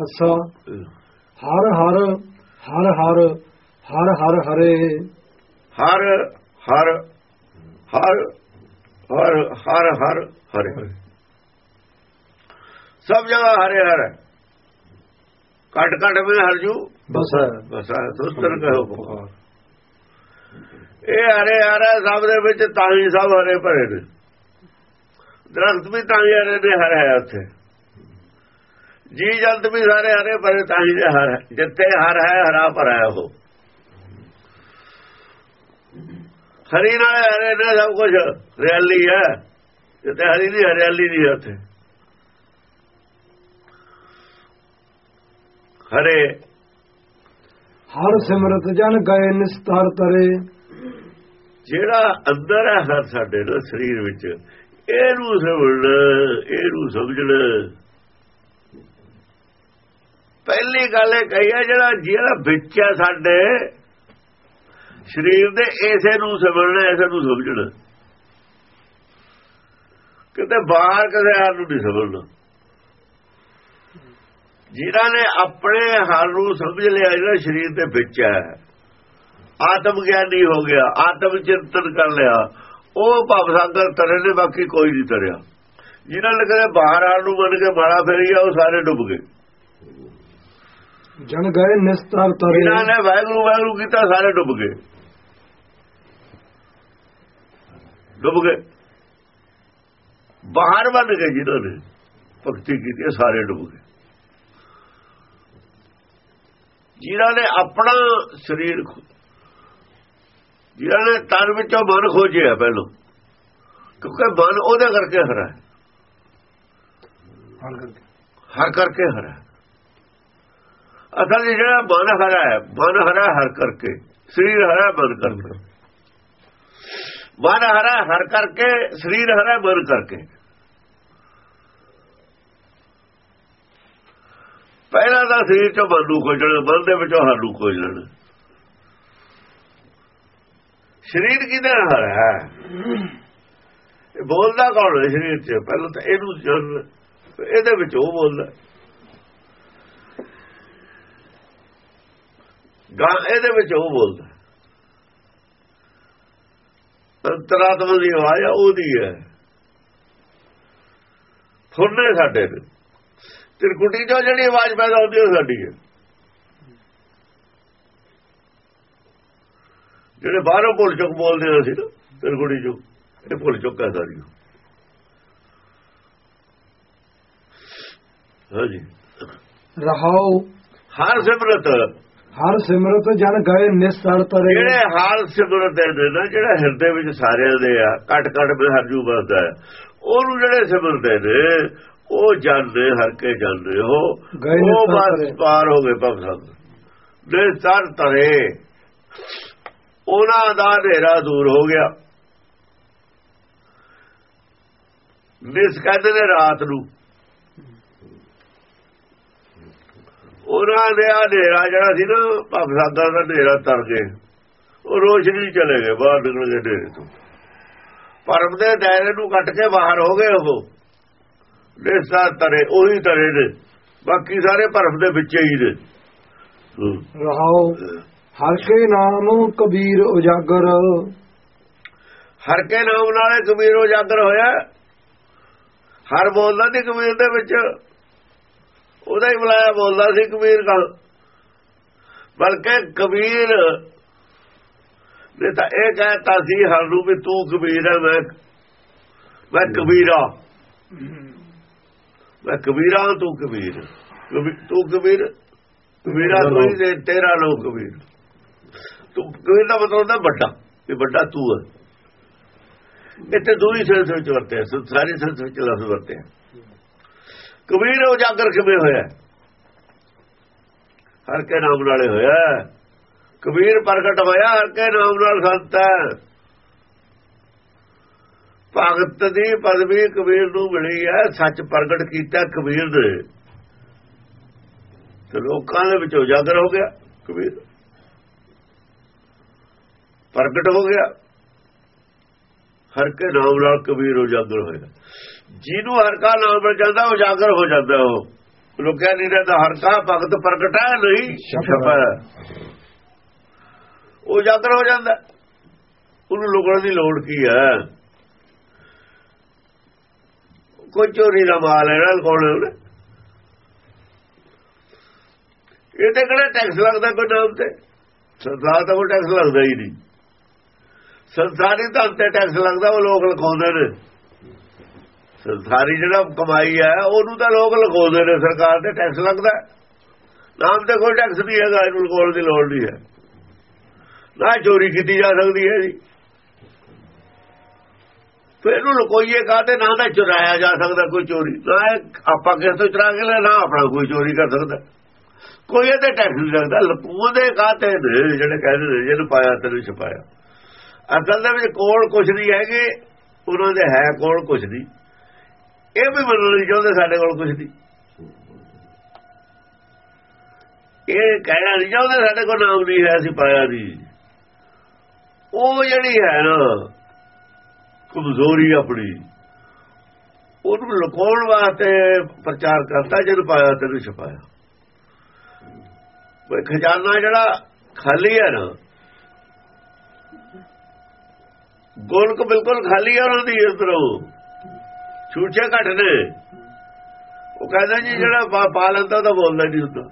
ਆਸਾ। ਹਰ ਹਰ ਹਰ ਹਰ ਹਰ ਹਰ ਹਰੇ। ਹਰ ਹਰ ਹਰ ਹਰ ਹਰ ਹਰ ਹਰੇ ਸਭ ਜਗ੍ਹਾ ਹਰੇ ਹਰ ਕਟ ਕਟ ਮੇ ਹਰ ਜੂ। ਬਸ ਬਸਾ ਸੁਸਤਰ ਕਹੋ ਪੁਕਾਰ ਇਹ ਹਰੇ ਹਰੇ ਸਭ ਦੇ ਵਿੱਚ ਤਾਂ ਹੀ ਸਭ ਹਰੇ ਭਰੇ ਨੇ। ਦਰਖਤ ਵੀ ਤਾਂ ਹੀ ਹਰੇ ਨੇ ਹਰ ਹੈ ਉੱਥੇ। ਜੀ ਜੰਤ ਵੀ ਸਾਰੇ ਹਰੇ ਭਰੇ ਤਾਂ ਹੀ ਹਰ ਜਿੱਥੇ ਹਰ ਹੈ ਹਰਾ ਭਰਾ ਹੈ ਉਹ। ਹਰੀ ਨਾਲ ਹਰੇ ਨੇ ਸਭ ਕੁਝ ਹਰਿਆਲੀ ਹੈ। ਜਿੱਥੇ ਹਰੀ ਦੀ ਹਰਿਆਲੀ ਨਹੀਂ ਉੱਥੇ। ਹਰੇ। ਹਰ ਸਿਮਰਤ ਜਨ ਗਏ ਨਿਸਤਾਰ ਤਰੇ। ਜਿਹੜਾ ਅੰਦਰ ਹੈ ਹਰ ਸਾਡੇ ਨਾ ਸਰੀਰ ਵਿੱਚ। ਇਹਨੂੰ ਸਮਝਣਾ ਇਹਨੂੰ ਸਮਝਣਾ ਪਹਿਲੀ ਗੱਲ ਇਹ ਕਹੀ ਹੈ ਜਿਹੜਾ ਜਿਹੜਾ ਵਿੱਚ ਹੈ ਸਾਡੇ, ਸਰੀਰ ਦੇ ਇਸੇ ਨੂੰ ਸਮਝਣਾ, ਇਸੇ ਨੂੰ ਸਮਝਣਾ। ਕਿਤੇ ਬਾਹਰ ਕਿਸੇ ਹਾਲ ਨੂੰ ਨਹੀਂ ਸਮਝਣਾ। ਜਿਨ੍ਹਾਂ ਨੇ ਆਪਣੇ ਹਾਲ ਨੂੰ ਸਮਝ ਲਿਆ, ਜਿਹੜਾ ਸਰੀਰ ਦੇ ਵਿੱਚ ਹੈ ਆਤਮ ਗਿਆਨੀ ਹੋ ਗਿਆ, ਆਤਮ ਚਿੰਤਨ ਕਰ ਲਿਆ, ਉਹ ਭਵ ਸਾਗਰ ਤਰੇ ਨੇ, ਬਾਕੀ ਕੋਈ ਨਹੀਂ ਤਰਿਆ। ਜਿਨ੍ਹਾਂ ਨੇ ਕਦੇ ਬਾਹਰ ਆਣ ਨੂੰ ਮੰਨ ਕੇ ਮਾਰਾ ਫੇਰੀ ਆ ਉਹ ਸਾਰੇ ਡੁੱਬ ਗਏ। ਜਨ ਗਏ ਨਿਸਤਾਰ ਤਰੇ। ਜਿਨ੍ਹਾਂ ਨੇ ਵਾਹਿਗੁਰੂ ਵਾਹਿਗੁਰੂ ਕੀਤਾ ਸਾਰੇ ਡੁੱਬ ਗਏ। ਡੁੱਬ ਗਏ। ਬਾਹਰ ਬਣ ਗਏ ਜਿਨ੍ਹਾਂ ਨੇ ਭਗਤੀ ਕੀਤੀ ਸਾਰੇ ਡੁੱਬ ਗਏ। ਜਿਨ੍ਹਾਂ ਨੇ ਆਪਣਾ ਸਰੀਰ ਜਿਨ੍ਹਾਂ ਨੇ ਤਨ ਵਿੱਚੋਂ ਮਨ ਖੋਜਿਆ ਪਹਿਲੋਂ ਕਿਉਂਕਿ ਮਨ ਉਹਦੇ ਕਰਕੇ ਹਰਾ ਹੈ। ਹਰ ਕਰਕੇ। ਹਰ। ਅਸਲ 'ਚ ਜਿਹੜਾ ਮਨ ਹਰਾ ਹੈ ਮਨ ਹਰਾ ਹਰ ਕਰਕੇ, ਸਰੀਰ ਹਰਾ ਮਨ ਕਰਕੇ। ਮਨ ਹਰਾ ਹਰ ਕਰਕੇ, ਸਰੀਰ ਹਰਾ ਮਨ ਕਰਕੇ। ਪਹਿਲਾਂ ਤਾਂ ਸਰੀਰ ਚੋਂ ਮਨ ਨੂੰ ਖੋਜਣਾ ਮਨ ਦੇ ਵਿੱਚੋਂ ਹਰ ਨੂੰ ਖੋਜਣਾ। ਸਰੀਰ ਕਿਹਦੇ ਹਰਾ ਹੈ? ਬੋਲਦਾ ਕੌਣ ਹੈ ਸਰੀਰ 'ਚ? ਪਹਿਲਾਂ ਤਾਂ ਇਹਨੂੰ ਜਾਣ ਇਹਦੇ ਵਿੱਚ ਉਹ ਬੋਲਦਾ। ਗਾਂ ਇਹਦੇ ਵਿੱਚ ਉਹ ਬੋਲਦਾ ਅੰਤਰਾਤਮਾ ਦੀ ਆਵਾਜ਼ ਉਹਦੀ ਹੈ। ਫੁਰਨੇ ਸਾਡੇ ਨੇ ਤਿਰਕੁਟੀ ਚੋਂ ਜਿਹੜੀ ਆਵਾਜ਼ ਪੈਦਾ ਹੁੰਦੀ ਉਹ ਸਾਡੀ ਹੈ। ਜਿਹੜੇ ਬਾਹਰੋਂ ਭੁੱਲ ਚੁੱਕ ਬੋਲਦੇ ਸੀ ਨਾ ਤਿਰਕੁਟੀ ਚੋਂ ਇਹ ਭੁੱਲ ਚੁੱਕ ਹੈ ਸਾਰੀ। ਹਾਂਜੀ। ਰਹਾਉ ਹਰ ਸਿਮਰਤ। ਹਰ ਸਿਮਰਤ ਜਨ ਗਏ ਨਿਸਤਾਰ ਤਰੇ। ਜਿਹੜੇ ਹਾਲ ਸਿਮਰਤ ਦੇ ਨਾ ਜਿਹੜਾ ਹਿਰਦੇ ਵਿੱਚ ਸਾਰਿਆਂ ਦੇ ਆ ਕਟ ਕਟ ਵਿੱਚ ਹਰਜੂ ਵਸਦਾ ਹੈ। ਉਹਨੂੰ ਜਿਹੜੇ ਸਿਮਰਦੇ ਨੇ ਉਹ ਜਾਣਦੇ ਹਰ ਕੇ ਜਾਣਦੇ ਹੋ। ਉਹ ਬਸ। ਪਾਰ ਹੋ ਗਏ ਭਗਤ ਦੇ ਸਰ ਤਰੇ। ਉਹਨਾਂ ਦਾ ਹਨੇਰਾ ਦੂਰ ਹੋ ਗਿਆ। ਨਿਸ ਕਹਿੰਦੇ ਨੇ ਰਾਤ ਨੂੰ। ਉਹਨਾਂ ਦੇ ਆ ਹਨੇਰਾ ਜਿਹੜਾ ਸੀ ਨਾ ਭਗਤ ਸਾਦਾ ਦਾ ਹਨੇਰਾ ਤਰ ਗਏ ਉਹ ਰੋਸ਼ਨੀ ਚਲੇ ਗਏ ਬਾਹਰ ਨਿਕਲ ਗਏ ਹਨੇਰੇ ਤੋਂ। ਪਰਮ ਦੇ ਦਾਇਰੇ ਨੂੰ ਕੱਟ ਕੇ ਬਾਹਰ ਹੋ ਗਏ ਉਹ। ਦੇਸਾ ਤਰੇ ਉਹੀ ਤਰੇ ਨੇ। ਬਾਕੀ ਸਾਰੇ ਭਰਮ ਦੇ ਵਿੱਚ ਹੀ ਨੇ। ਹੂੰ। ਰਹਾਉ ਹਰ ਕੇ ਨਾਮ ਕਬੀਰ ਉਜਾਗਰ। ਹਰ ਕੇ ਨਾਮ ਨਾਲੇ ਕਬੀਰ ਉਜਾਗਰ ਹੋਇਆ। ਹਰ ਬੋਲਦਾ ਸੀ ਕਬੀਰ ਦੇ ਵਿੱਚ। ਉਹਦਾ ਹੀ ਬੁਲਾਇਆ ਬੋਲਦਾ ਸੀ ਕਬੀਰ ਕਾ ਬਲਕਿ ਕਬੀਰ ਨੇ ਤਾਂ ਇਹ ਕਹਿਤਾ ਸੀ ਹਰ ਨੂੰ ਵੀ ਤੂੰ ਕਬੀਰ ਹੈ ਮੈਂ ਮੈਂ ਕਬੀਰਾ। ਮੈਂ ਕਬੀਰਾ ਤੂੰ ਕਬੀਰ। ਤੂੰ ਕਬੀਰ? ਕਬੀਰਾ ਤੂੰ ਹੀ ਤੇਰਾ ਲੋਕ ਕਬੀਰ। ਤੂੰ ਕਬੀਰ ਦਾ ਮਤਲਬ ਹੁੰਦਾ ਵੱਡਾ, ਵੀ ਵੱਡਾ ਤੂੰ ਹੈ ਇੱਥੇ ਦੂਰੀ ਸੈਂਸ ਵਿੱਚ ਵਰਤਿਆ ਸੋ ਸਾਰੀ ਸੈਂਸ ਵਿੱਚ ਲਫ਼ਜ਼ ਵਰਤਿਆ। ਕਬੀਰ ਉਜਾਗਰ ਕਿਵੇਂ ਹੋਇਆ ਹਰ ਕੇ ਨਾਮ ਨਾਲੇ ਹੋਇਆ ਕਬੀਰ ਪ੍ਰਗਟ ਹੋਇਆ, ਹਰ ਕੇ ਨਾਮ ਨਾਲ ਸੰਤ ਹੈ। ਭਗਤ ਦੀ ਪਦਵੀ ਕਬੀਰ ਨੂੰ ਮਿਲੀ ਹੈ, ਸੱਚ ਪ੍ਰਗਟ ਕੀਤਾ ਕਬੀਰ ਨੇ ਤੇ ਲੋਕਾਂ ਦੇ ਵਿੱਚ ਉਜਾਗਰ ਹੋ ਗਿਆ ਕਬੀਰ। ਪ੍ਰਗਟ ਹੋ ਗਿਆ। ਹਰ ਕੇ ਨਾਮ ਨਾਲ ਕਬੀਰ ਉਜਾਗਰ ਹੋਇਆ। ਜਿਹਨੂੰ ਹਰ ਕਾ ਨਾਮ ਮਿਲ ਜਾਂਦਾ ਉਜਾਗਰ ਹੋ ਜਾਂਦਾ ਉਹ। ਲੁਕਿਆ ਨਹੀਂ ਰਹਿੰਦਾ ਹਰਕਾ ਭਗਤ ਪ੍ਰਗਟਾ ਨਹੀਂ ਛਪੈ ਉਹ ਜਾਗਰ ਹੋ ਜਾਂਦਾ। ਉਹਨੂੰ ਲੁਕਣ ਦੀ ਲੋੜ ਕੀ ਹੈ? ਕੋਈ ਚੋਰੀ ਦਾ ਮਾਲ ਹੈ ਨਾਲ ਕੋਣ ਇਹ ਤੇ ਕਿਹੜਾ ਟੈਕਸ ਲੱਗਦਾ ਕੋਈ ਨਾਮ ਤੇ? ਸਰਦਾਰ ਤਾਂ ਕੋਈ ਟੈਕਸ ਲੱਗਦਾ ਹੀ ਨਹੀਂ। ਸੰਸਾਰੀ ਤਾਂ ਤੇ ਟੈਕਸ ਲੱਗਦਾ, ਉਹ ਲੋਕ ਲਗਾਉਂਦੇ ਨੇ। ਸੰਸਾਰੀ ਜਿਹੜਾ ਕਮਾਈ ਹੈ, ਉਹਨੂੰ ਤਾਂ ਲੋਕ ਲਗਾਉਂਦੇ ਨੇ, ਸਰਕਾਰ ਦੇ ਟੈਕਸ ਲੱਗਦਾ ਨਾਮ ਤੇ ਕੋਈ ਟੈਕਸ ਨਹੀਂ ਹੈਗਾ, ਇਹਨੂੰ ਲਗਾਉਣ ਦੀ ਲੋੜ ਨਹੀਂ ਹੈ। ਨਾ ਚੋਰੀ ਕੀਤੀ ਜਾ ਸਕਦੀ ਹੈ ਜੀ। ਫਿਰ ਇਹਨੂੰ ਲਕੋਈਏ ਕਾਤੇ ਨਾ ਤਾਂ ਚੁਰਾਇਆ ਜਾ ਸਕਦਾ ਕੋਈ ਚੋਰੀ। ਨਾ ਆਪਾਂ ਕਿਸੇ ਤੋਂ ਚੁਰਾ ਕੇ ਲੈ ਨਾ ਆਪਣਾ ਕੋਈ ਚੋਰੀ ਕਰ ਸਕਦਾ। ਕੋਈ ਇਹਦੇ ਟੈਕਸ ਨਹੀਂ ਲੱਗਦਾ। ਲਕੂਦੇ ਕਾਤੇ ਨੇ ਜਿਹੜੇ ਕਹਿੰਦੇ ਨੇ, ਜਿਹਨੂੰ ਪਾਇਆ ਤੈਨੂੰ ਛਪਾਇਆ। ਅਸਲ ਦੇ ਵਿੱਚ ਕੋਲ ਕੁਝ ਨਹੀਂ ਹੈਗੇ, ਉਹਨਾਂ ਦੇ ਹੈ ਕੋਲ ਕੁਝ ਨਹੀਂ। ਇਹ ਵੀ ਮੰਨਣ ਨਹੀਂ ਚਾਹੁੰਦੇ ਸਾਡੇ ਕੋਲ ਕੁਝ ਨਹੀਂ। ਇਹ ਕਹਿਣਾ ਨਹੀਂ ਚਾਹੁੰਦੇ ਸਾਡੇ ਕੋਲ ਨਾਮ ਨਹੀਂ ਹੈ, ਅਸੀਂ ਪਾਇਆ ਨਹੀਂ। ਉਹ ਜਿਹੜੀ ਹੈ ਨਾ, ਕਮਜ਼ੋਰੀ ਆਪਣੀ, ਉਹਨੂੰ ਲੁਕਾਉਣ ਵਾਸਤੇ ਪ੍ਰਚਾਰ ਕਰਤਾ ਜਦ ਪਾਇਆ, ਤੈਨੂੰ ਛਪਾਇਆ। ਕੋਈ ਖਜ਼ਾਨਾ ਜਿਹੜਾ ਖਾਲੀ ਹੈ ਨਾ, ਗੋਲਕ ਬਿਲਕੁਲ ਖਾਲੀ ਹੈ ਉਹਨਾਂ ਦੀ ਇਧਰੋਂ ਛੂਛੇ ਘਟ ਨੇ। ਉਹ ਕਹਿੰਦਾ ਜੀ, ਜਿਹੜਾ ਪਾ ਲੈਂਦਾ ਤਾਂ ਬੋਲਦਾ ਨਹੀਂ ਹੁੰਦਾ।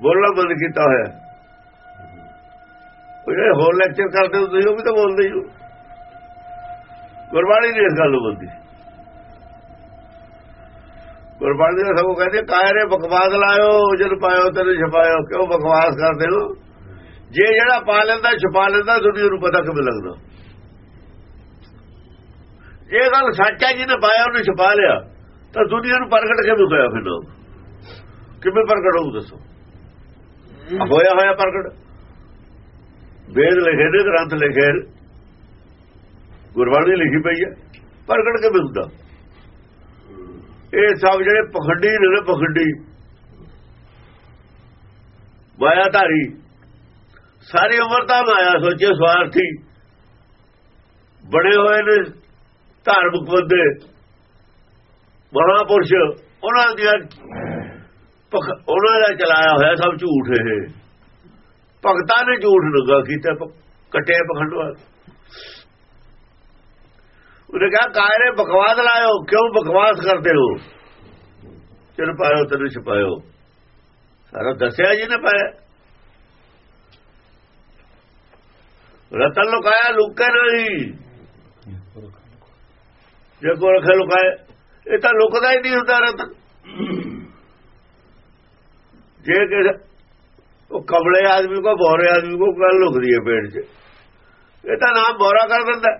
ਬੋਲਣਾ ਬੰਦ ਕੀਤਾ ਹੋਇਆ। ਉਹ ਜਿਹੜੇ ਹੋਰ ਲੈਕਚਰ ਕਰਦੇ ਹੋ ਤੁਸੀਂ ਉਹ ਵੀ ਤਾਂ ਬੋਲਦੇ ਹੀ ਹੋ ਗੁਰਬਾਣੀ ਨਹੀਂ ਇਸ ਗੱਲ ਨੂੰ ਬੋਲਦੀ ਗੁਰਬਾਣੀ ਦਾ ਸਭ ਕਹਿੰਦੇ, ਕਾਇਰੇ ਬਕਵਾਸ ਲਾਇਓ, ਜਦ ਪਾਇਓ ਤੈਨੂੰ ਛਪਾਇਓ। ਕਿਉਂ ਬਕਵਾਸ ਕਰਦੇ ਹੋ? ਜੇ ਜਿਹੜਾ ਪਾ ਲੈਂਦਾ, ਛਪਾ ਲੈਂਦਾ, ਦੁਨੀਆ ਨੂੰ ਪਤਾ ਕਿਵੇਂ ਲੱਗਦਾ। ਇਹ ਗੱਲ ਸੱਚਾ ਜੀ ਨੇ ਪਾਇਆ ਉਹਨੇ ਛਪਾ ਲਿਆ। ਤਾਂ ਦੁਨੀਆ ਨੂੰ ਪ੍ਰਗਟ ਕਿਵੇਂ ਹੋਇਆ ਫਿਰ ਨਾਮ ਕਿਵੇਂ ਪ੍ਰਗਟ ਹੋਊ ਦੱਸੋ? ਹੋਇਆ ਹੋਇਆ ਪ੍ਰਗਟ। ਵੇਦ ਲਿਖੇ ਨੇ ਗ੍ਰੰਥ ਲਿਖੇ ਗੁਰਬਾਣੀ ਲਿਖੀ ਪਈ ਹੈ। ਪ੍ਰਗਟ ਕਿਵੇਂ ਹੁੰਦਾ? ਇਹ ਸਭ ਜਿਹੜੇ ਪਖੰਡੀ ਨੇ ਪਖੰਡੀ ਮਾਇਆ ਧਾਰੀ ਸਾਰੀ ਉਮਰ ਤਾਂ ਮਾਇਆ ਸੋਚੇ ਸਵਾਰਥੀ ਬੜੇ ਹੋਏ ਨੇ। ਧਾਰਮਿਕ ਬੰਦੇ ਮਹਾਪੁਰਸ਼, ਉਹਨਾਂ ਦੀਆਂ ਉਹਨਾਂ ਦਾ ਚਲਾਇਆ ਹੋਇਆ ਸਭ ਝੂਠ ਇਹ। ਭਗਤਾਂ ਨੇ ਝੂਠ ਲਗਾ ਕੀਤਾ ਕਟੇ ਪਖੰਡਵਾ। ਉਹਨੇ ਕਿਹਾ, ਕਾਇਰੇ ਬਕਵਾਸ ਲਾਇਓ, ਕਿਉਂ ਬਕਵਾਸ ਕਰਦੇ ਹੋ? ਚਿਰ ਪਾਇਓ, ਤੈਨੂੰ ਛਪਾਇਓ। ਸਾਰਾ ਦੱਸਿਆ ਜੀ ਨੇ ਪਾਇਆ। ਰਤਨ ਲੁਕਾਇਆ, ਲੁਕੇ ਨਹੀਂ। ਜੇ ਕੋ ਰਖੇ ਲੁਕਾਏ ਇਹ ਤਾਂ ਲੁਕਦਾ ਹੀ ਨਹੀਂ ਹੁੰਦਾ ਰਤਨ। ਜੇ ਕਿ ਉਹ ਕਬਲੇ ਆਦਮੀ ਕੋ, ਬੋਰੇ ਆਦਮੀ ਕੋ ਗੱਲ ਲੁਕਦੀ ਹੈ ਪੇਟ 'ਚ। ਇਹ ਤਾਂ ਨਾਮ ਬੋਰਾ ਕਰ ਦਿੰਦਾ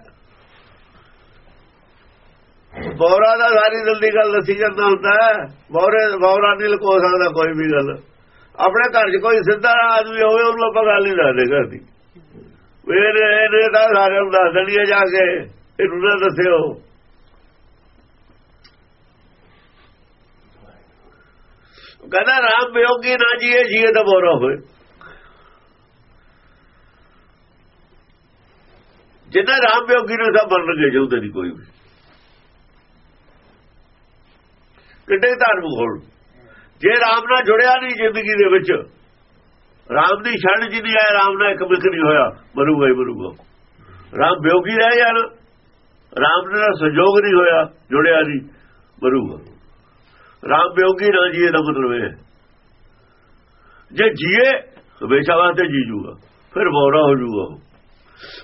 ਬੋਰਾ ਦਾ ਸਾਰੀ ਦਿਲ ਦੀ ਗੱਲ ਦੱਸੀ ਜਾਂਦਾ ਹੁੰਦਾ ਬੋਰੇ, ਬੋਰਾ ਨਹੀਂ ਲਕੋ ਸਕਦਾ ਕੋਈ ਵੀ ਗੱਲ। ਆਪਣੇ ਘਰ 'ਚ ਕੋਈ ਸਿੱਧਾ ਆਦਮੀ ਹੋਵੇ, ਉਹਨੂੰ ਆਪਾਂ ਗੱਲ ਨਹੀਂ ਦੱਸਦੇ ਕਰਦੀ ਵੇਰੇ ਇਹਨੇ ਤਾਂ ਸਾਰਿਆਂ ਨੂੰ ਦੱਸ ਦੇਣੀ ਹੈ ਜਾ ਕੇ। ਇਹਨੂੰ ਨਾ ਦੱਸਿਓ। ਕਹਿੰਦਾ, ਰਾਮ ਵਿਯੋਗੀ ਨਾ ਜੀਏ ਜੀਏ ਤਾਂ ਬੋਰਾ ਹੋਏ। ਜਿੰਨਾ ਰਾਮ ਬਿਯੋਗੀ ਨੂੰ ਸਭ ਬਣ ਲਗੇ ਜਉਦੇ ਨਹੀਂ ਕੋਈ ਵੀ। ਕਿੱਡੇ ਧਾਰਮਿਕ ਹੋਣ। ਜੇ ਰਾਮ ਨਾਲ ਜੁੜਿਆ ਨਹੀਂ ਜ਼ਿੰਦਗੀ ਦੇ ਵਿੱਚ, ਰਾਮ ਦੀ ਛਣ ਜੀ ਨਹੀਂ ਆਇਆ, ਰਾਮ ਨਾਲ ਇੱਕ ਮਿਕ ਨਹੀਂ ਹੋਇਆ, ਮਰੂਗਾ ਹੀ ਮਰੂਗਾ। ਰਾਮ ਬਿਯੋਗੀ ਰਹਿ ਯਾਰ ਨਾ, ਰਾਮ ਨਾਲ ਸੰਜੋਗ ਨਹੀਂ ਹੋਇਆ, ਜੁੜਿਆ ਨਹੀਂ, ਮਰੂਗਾ। ਰਾਮ ਬਿਯੋਗੀ ਨਾ ਜੀਏ ਦਾ ਮਤਲਬ ਹੈ। ਜੇ ਜੀਏ ਹਮੇਸ਼ਾ ਵਾਸਤੇ ਜੀ ਜੂਗਾ। ਫਿਰ ਬੋਰਾ ਹੋ ਜੂਗਾ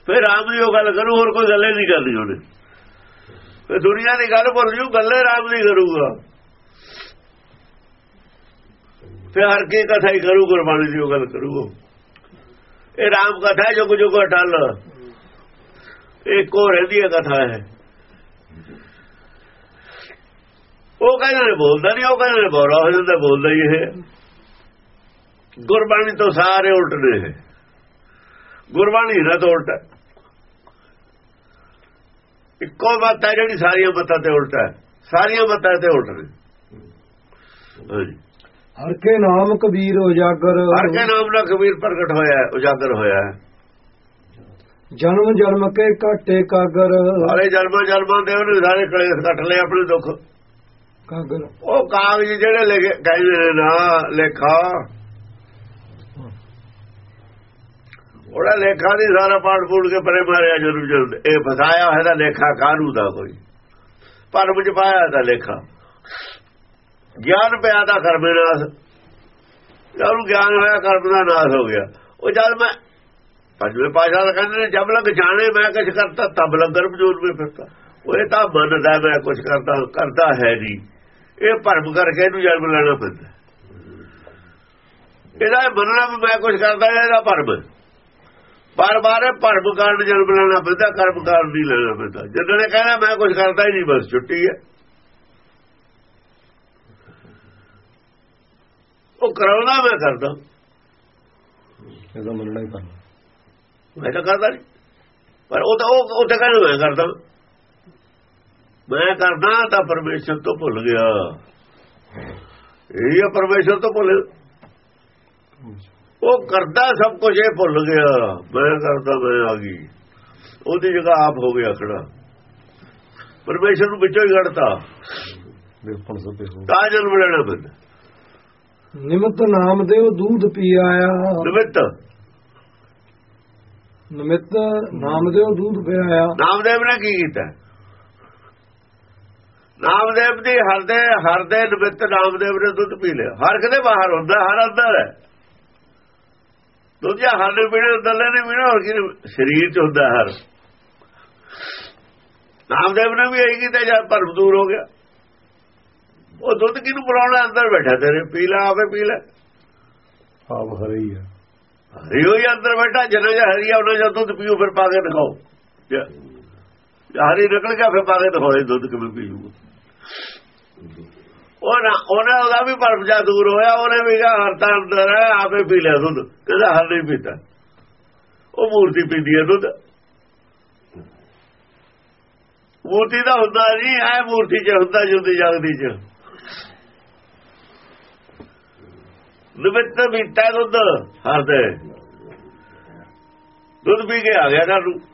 ਫਿਰ ਰਾਮ ਦੀ ਉਹ ਗੱਲ ਕਰੂ, ਹੋਰ ਕੋਈ ਗੱਲੇ ਨਹੀਂ ਕਰਨੀ ਉਹਨੇ। ਫਿਰ ਦੁਨੀਆ ਦੀ ਗੱਲ ਭੁੱਲ ਜੂ, ਗੱਲੇ ਰਾਮ ਦੀ ਕਰੂਗਾ। ਫਿਰ ਹਰ ਕੀ ਕਥਾ ਹੀ ਕਰੂ, ਗੁਰਬਾਣੀ ਦੀ ਉਹ ਗੱਲ ਕਰੂਗਾ ਇਹ ਰਾਮ ਕਥਾ ਜੋ ਕੁਝ ਕੋ ਟਲ ਇਹ ਕੋ ਰਹਿੰਦੀ ਹੈ ਕਥਾ ਹੈ। ਉਹ ਕਹਿੰਦੇ ਨੇ ਬੋਲਦਾ ਨਹੀਂ ਉਹ ਕਹਿੰਦੇ ਨੇ ਬੋਰਾ ਹੋ ਜਾਂਦਾ ਬੋਲਦਾ ਹੀ ਇਹ। ਗੁਰਬਾਣੀ ਤੋਂ ਸਾਰੇ ਉਲਟ ਨੇ ਗੁਰਬਾਣੀ ਨਾ ਤੋਂ ਉਲਟ ਇੱਕੋ ਬਾਤ ਹੈ ਜਿਹੜੀ ਸਾਰੀਆਂ ਮਤਾਂ ਤੇ ਉਲਟ ਹੈ। ਸਾਰੀਆਂ ਮਤਾਂ ਤੇ ਉਲਟ ਨੇ। ਹਰ ਕੇ ਨਾਮ ਕਬੀਰ ਉਜਾਗਰ। ਹਰ ਕੇ ਨਾਮ ਨਾਲ ਕਬੀਰ ਪ੍ਰਗਟ ਹੋਇਆ ਉਜਾਗਰ ਹੋਇਆ ਜਨਮ ਜਨਮ ਕੇ ਘਾਟੇ ਕਾਗਰ। ਸਾਰੇ ਜਨਮਾਂ ਜਨਮਾਂ ਦੇ ਉਹਨੇ ਸਾਰੇ ਕਲੇਸ਼ ਕੱਟ ਲਏ ਆਪਣੇ ਦੁੱਖ। ਕਾਗਰ ਉਹ ਕਾਗਜ਼ ਜਿਹੜੇ ਲਿਖੇ ਕਹਿੰਦੇ ਨੇ ਨਾ, ਲੇਖਾ। ਉਹਦਾ ਲੇਖਾ ਦੀ ਸਾਰਾ ਪਾਠ ਪੂੜ ਕੇ ਪਰੇ ਮਾਰਿਆ ਜਰੂਰ ਜਰੂਰ। ਇਹ ਫਸਾਇਆ ਹੋਇਆ ਦਾ ਲੇਖਾ ਕਾਹਨੂੰ ਦਾ ਕੋਈ? ਭਰਮ ਚ ਪਾਇਆ ਦਾ ਲੇਖਾ। ਗਿਆਨ ਪਿਆ ਦਾ ਕਰਮੇ ਨਾਸ ਜਦੋਂ ਗਿਆਨ ਹੋਇਆ, ਕਰਮ ਦਾ ਨਾਸ ਹੋ ਗਿਆ। ਉਹ ਜਦ ਮੈਂ ਪੰਜਵੇਂ ਪਾਸ਼ਾ ਦਾ ਕਹਿੰਦੇ ਨੇ, ਜਬ ਲਗ ਜਾਣੇ, ਮੈਂ ਕੁਛ ਕਰਤਾ, ਤਬ ਲੰਗਰ ਬਜੂਰ ਵਿੱਚ ਫਿਰਤਾ। ਉਹ ਇਹ ਤਾਂ ਮੰਨਦਾ ਮੈਂ ਕੁਛ ਕਰਦਾ ਕਰਦਾ ਹੈ ਨਹੀਂ। ਇਹ ਭਰਮ ਕਰਕੇ ਇਹਨੂੰ ਜਨਮ ਲੈਣਾ ਪੈਂਦਾ। ਇਹਦਾ ਇਹ ਮੰਨਣਾ ਵੀ ਮੈਂ ਕੁਛ ਕਰਦਾ ਇਹਦਾ ਭਰਮ। ਬਾਰ ਬਾਰ ਭਰਮ ਕਾਰਨ ਜਨਮ ਲੈਣਾ ਪੈਂਦਾ ਕਰਮ ਕਾਰਨ ਨਹੀਂ ਲੈਣਾ ਪੈਂਦਾ। ਜਦੋਂ ਨੇ ਕਹਿੰਦਾ ਮੈਂ ਕੁਛ ਕਰਦਾ ਹੀ ਨਹੀਂ ਬਸ ਛੁੱਟੀ ਹੈ। ਉਹ ਕਰਾਉਣਾ ਮੈਂ ਕਰਦਾ। ਇਹਦਾ ਮੰਨਣਾ ਹੀ ਪੈਣਾ ਮੈਂ ਤਾਂ ਕਰਦਾ ਨਹੀਂ ਪਰ ਉਹ ਤਾਂ ਉਹ ਉਹ ਤਾਂ ਕਹਿੰਦਾ ਮੈਂ ਕਰਦਾ। ਮੈਂ ਕਰਦਾ ਤਾਂ ਪਰਮੇਸ਼ਰ ਤੋਂ ਭੁੱਲ ਗਿਆ। ਇਹ ਆ ਪਰਮੇਸ਼ਰ ਤੋਂ ਭੁੱਲ। ਉਹ ਕਰਦਾ ਸਭ ਕੁਝ ਇਹ ਭੁੱਲ ਗਿਆ। ਮੈਂ ਕਰਦਾ ਮੈਂ ਆ ਗਈ। ਉਹਦੀ ਜਗ੍ਹਾ ਆਪ ਹੋ ਗਿਆ ਖੜਾ। ਪਰਮੇਸ਼ਰ ਨੂੰ ਵਿੱਚੋਂ ਹੀ ਘੜਤਾ ਤਾਂ ਜਨਮ ਲੈਣਾ ਪੈਂਦਾ ਨਿਮਤ ਨਾਮ ਦੇ ਉਹ ਦੂਧ ਪੀ ਆਇਆ। ਨਿਮਿਤ। ਨਿਮਿਤ ਨਾਮ ਦੇ ਉਹ ਦੂਧ ਪੀ ਆਇਆ ਨਾਮਦੇਵ ਨੇ ਕੀ ਕੀਤਾ? ਨਾਮਦੇਵ ਦੀ ਹਰਦੇ ਹਰਦੇ ਨਿਮਿਤ ਨਾਮਦੇਵ ਨੇ ਦੁੱਧ ਪੀ ਲਿਆ। ਹਰ ਕਿਤੇ ਬਾਹਰ ਹੁੰਦਾ ਹਰ ਅੰਦਰ ਹੈ। ਦੂਜਾ ਹਰ ਨੇ ਪੀਣਾ ਦਲੇ ਨੇ ਪੀਣਾ ਹੋਰ ਕੀ ਸਰੀਰ ਚ ਹੁੰਦਾ ਹਰ। ਨਾਮਦੇਵ ਨੇ ਵੀ ਇਹੀ ਕੀਤਾ ਜਦ ਭਰਮ ਦੂਰ ਹੋ ਗਿਆ। ਉਹ ਦੁੱਧ ਕਿਹਨੂੰ ਪਿਲਾਉਣਾ ਅੰਦਰ ਬੈਠਾ ਤੇਰੇ। ਪੀ ਲੈ ਆਪੇ ਪੀ ਲੈ। ਆਪ ਹਰੇ ਹੀ ਹਰੀ ਹੋਈ ਅੰਦਰ ਬੈਠਾ ਜਦੋਂ ਜਿਹਾ ਹਰੀਆ ਉਹਨਾਂ ਜਦ ਦੁੱਧ ਪੀਓ ਫਿਰ ਪਾ ਕੇ ਦਿਖਾਓ। ਜੇ ਜੇ ਹਰੀ ਨਿਕਲ ਗਿਆ ਫਿਰ ਪਾ ਕੇ ਦਿਖਾਓ ਇਹ ਦੁੱਧ ਕਿਵੇਂ ਪੀਊਗਾ। ਉਹ ਨਾ ਉਹਨੇ ਉਹਦਾ ਵੀ ਭਰਮ ਜਾ ਦੂਰ ਹੋਇਆ, ਉਹਨੇ ਵੀ ਕਿਹਾ, ਹਰ ਤਾਂ ਅੰਦਰ ਹੈ ਆਪੇ ਪੀ ਲਿਆ ਦੁੱਧ। ਕਹਿੰਦਾ, ਹਰ ਨਹੀਂ ਪੀਤਾ। ਉਹ ਮੂਰਤੀ ਪੀਂਦੀ ਹੈ ਦੁੱਧ। ਮੂਰਤੀ ਦਾ ਹੁੰਦਾ ਨਹੀਂ ਐ ਮੂਰਤੀ ਚ ਹੁੰਦਾ, ਜੁਦੀ ਜਗਦੀ ਚ। ਨਿਮਿਤ ਪੀਤਾ ਦੁੱਧ, ਹਰਦੇ। ਦੁੱਧ ਪੀ ਕੇ ਆ ਗਿਆ ਸਾਨੂੰ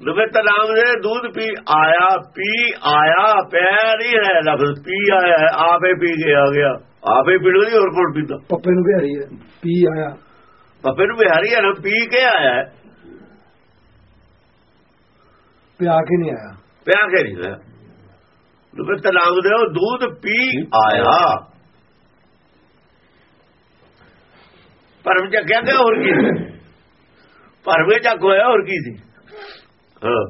ਨਿਮਿਤ ਨਾਮ ਦੇ ਦੁੱਧ ਪੀ ਆਇਆ ਪੀ ਆਇਆ ਪਿਆ ਨਹੀਂ ਹੈ ਲਫ਼ਜ਼ ਪੀ ਆਇਆ ਹੈ, ਆਪੇ ਪੀ ਕੇ ਆ ਗਿਆ। ਆਪੇ ਪੀਣੋ ਨਹੀਂ ਹੋਰ ਕੋਲ ਪੀਂਦਾ? ਪੱਪੇ ਨੂੰ ਵੀ ਹਰੀ ਹੈ। ਪੀ ਆਇਆ। ਪੱਪੇ ਨੂੰ ਬਿਹਾਰੀ ਹੈ ਨਾ ਪੀ ਕੇ ਆਇਆ ਹੈ, ਪਿਆ ਕੇ ਨਹੀਂ ਆਇਆ। ਪਿਆ ਕੇ ਨਹੀਂ ਹੋਇਆ ਨਿਮਿਤ ਨਾਮ ਦੇ ਦੁੱਧ ਪੀ ਆਇਆ। ਪਰਮ ਚ ਕਿਹਾ ਹੋਰ ਕੀ ਸੀ? ਪਰਮੇ ਚ ਹੋਇਆ ਹੋਰ ਕੀ ਸੀ? ਹਾਂ।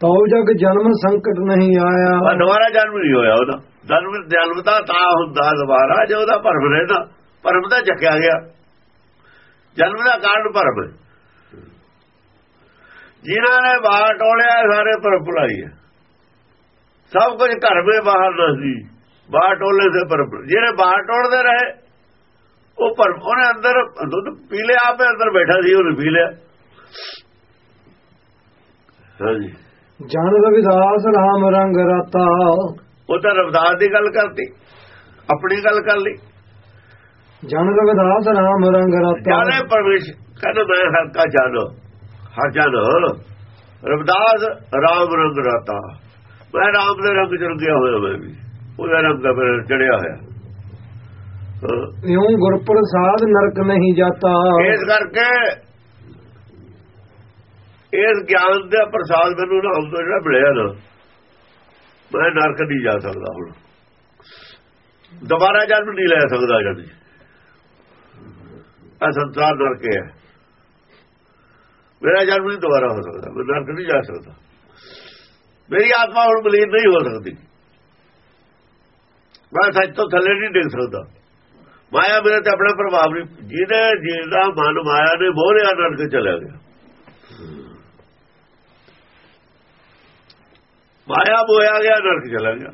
ਤਉ ਜਗ ਜਨਮ ਸੰਕਟ ਨਹੀਂ ਆਇਆ। ਦੁਬਾਰਾ ਜਨਮ ਨਹੀਂ ਹੋਇਆ ਉਹਦਾ। ਜਨਮ ਜਨਮ ਤਾਂ ਤਾਂ ਹੁੰਦਾ ਦੁਬਾਰਾ ਜੇ ਉਹਦਾ ਭਰਮ ਰਹਿੰਦਾ ਭਰਮ ਤਾਂ ਚੱਕਿਆ ਗਿਆ। ਜਨਮ ਦਾ ਕਾਰਨ ਭਰਮ ਜਿਨ੍ਹਾਂ ਨੇ ਬਾਹਰ ਟੋਲਿਆ ਸਾਰੇ ਭਰਮ ਭੁਲਾਈ ਹੈ। ਸਭ ਕੁਝ ਘਰ ਦੇ ਬਾਹਰ ਨਾ ਸੀ। ਬਾਹਰ ਟੋਲੇ ਸੇ ਭਰਮ ਜਿਹੜੇ ਬਾਹਰ ਟੋਲਦੇ ਰਹੇ ਉਹ ਭਰਮ ਉਹਨੇ ਅੰਦਰ ਦੁੱਧ ਪੀ ਲਿਆ ਆਪੇ ਅੰਦਰ ਬੈਠਾ ਸੀ ਉਹਨੇ ਪੀ ਲਿਆ। ਹਾਂਜੀ। ਜਨ ਰਵਿਦਾਸ ਰਾਮ ਰੰਗ ਰਾਤਾ। ਉਹ ਤਾਂ ਰਵਦਾਸ ਦੀ ਗੱਲ ਕਰਤੀ। ਆਪਣੀ ਗੱਲ ਕਰ ਲਈ। ਜਨ ਰਵਿਦਾਸ ਰਾਮ ਰੰਗ ਰਾਤਾ। ਜਾਣੇ ਪਰਮੇਸ਼ ਕਹਿੰਦਾ ਮੈਂ ਹਰ ਕਾ ਜਾਣੋ ਹਰ ਜਾਣੋ ਰਵਦਾਸ ਰਾਮ ਰੰਗ ਰਾਤਾ। ਮੈਂ ਰਾਮ ਦੇ ਰੰਗ ਚ ਰੰਗਿਆ ਹੋਇਆ ਮੈਂ ਵੀ। ਉਹਦਾ ਰੰਗ ਦਾ ਫਿਰ ਚੜਿਆ ਹੋਇਆ। ਇਉਂ ਗੁਰ ਪ੍ਰਸਾਦ ਨਰਕ ਨਹੀਂ ਜਾਤਾ। ਇਸ ਕਰਕੇ ਇਸ ਗਿਆਨ ਦਾ ਪ੍ਰਸਾਦ ਮੈਨੂੰ ਨਾ ਤੋਂ ਜਿਹੜਾ ਮਿਲਿਆ ਨਾ, ਮੈਂ ਨਰਕ ਨਹੀਂ ਜਾ ਸਕਦਾ ਹੁਣ। ਦੁਬਾਰਾ ਜਨਮ ਨਹੀਂ ਲੈ ਸਕਦਾ ਜਦ। ਆ ਸੰਸਾਰ ਨਰਕ ਹੈ। ਮੇਰਾ ਜਨਮ ਨਹੀਂ ਦੁਬਾਰਾ ਹੋ ਸਕਦਾ, ਮੈਂ ਨਰਕ ਨਹੀਂ ਜਾ ਸਕਦਾ। ਮੇਰੀ ਆਤਮਾ ਹੁਣ ਬਲੀਨ ਨਹੀਂ ਹੋ ਸਕਦੀ। ਮੈਂ ਸੱਚ ਤੋਂ ਥੱਲੇ ਨਹੀਂ ਡਿੱਗ ਸਕਦਾ। ਮਾਇਆ ਮੇਰੇ ਤੇ ਆਪਣਾ ਪ੍ਰਭਾਵ ਨਹੀਂ ਜਿਹਦੇ ਜਿਹਦਾ ਮਨ ਮਾਇਆ ਨੇ ਮੋਹਰਿਆ ਨਰਕ ਚਲਾ ਗਿਆ। ਮਾਇਆ ਬੋਇਆ ਗਿਆ ਨਰਕ ਚਲਾ ਗਿਆ।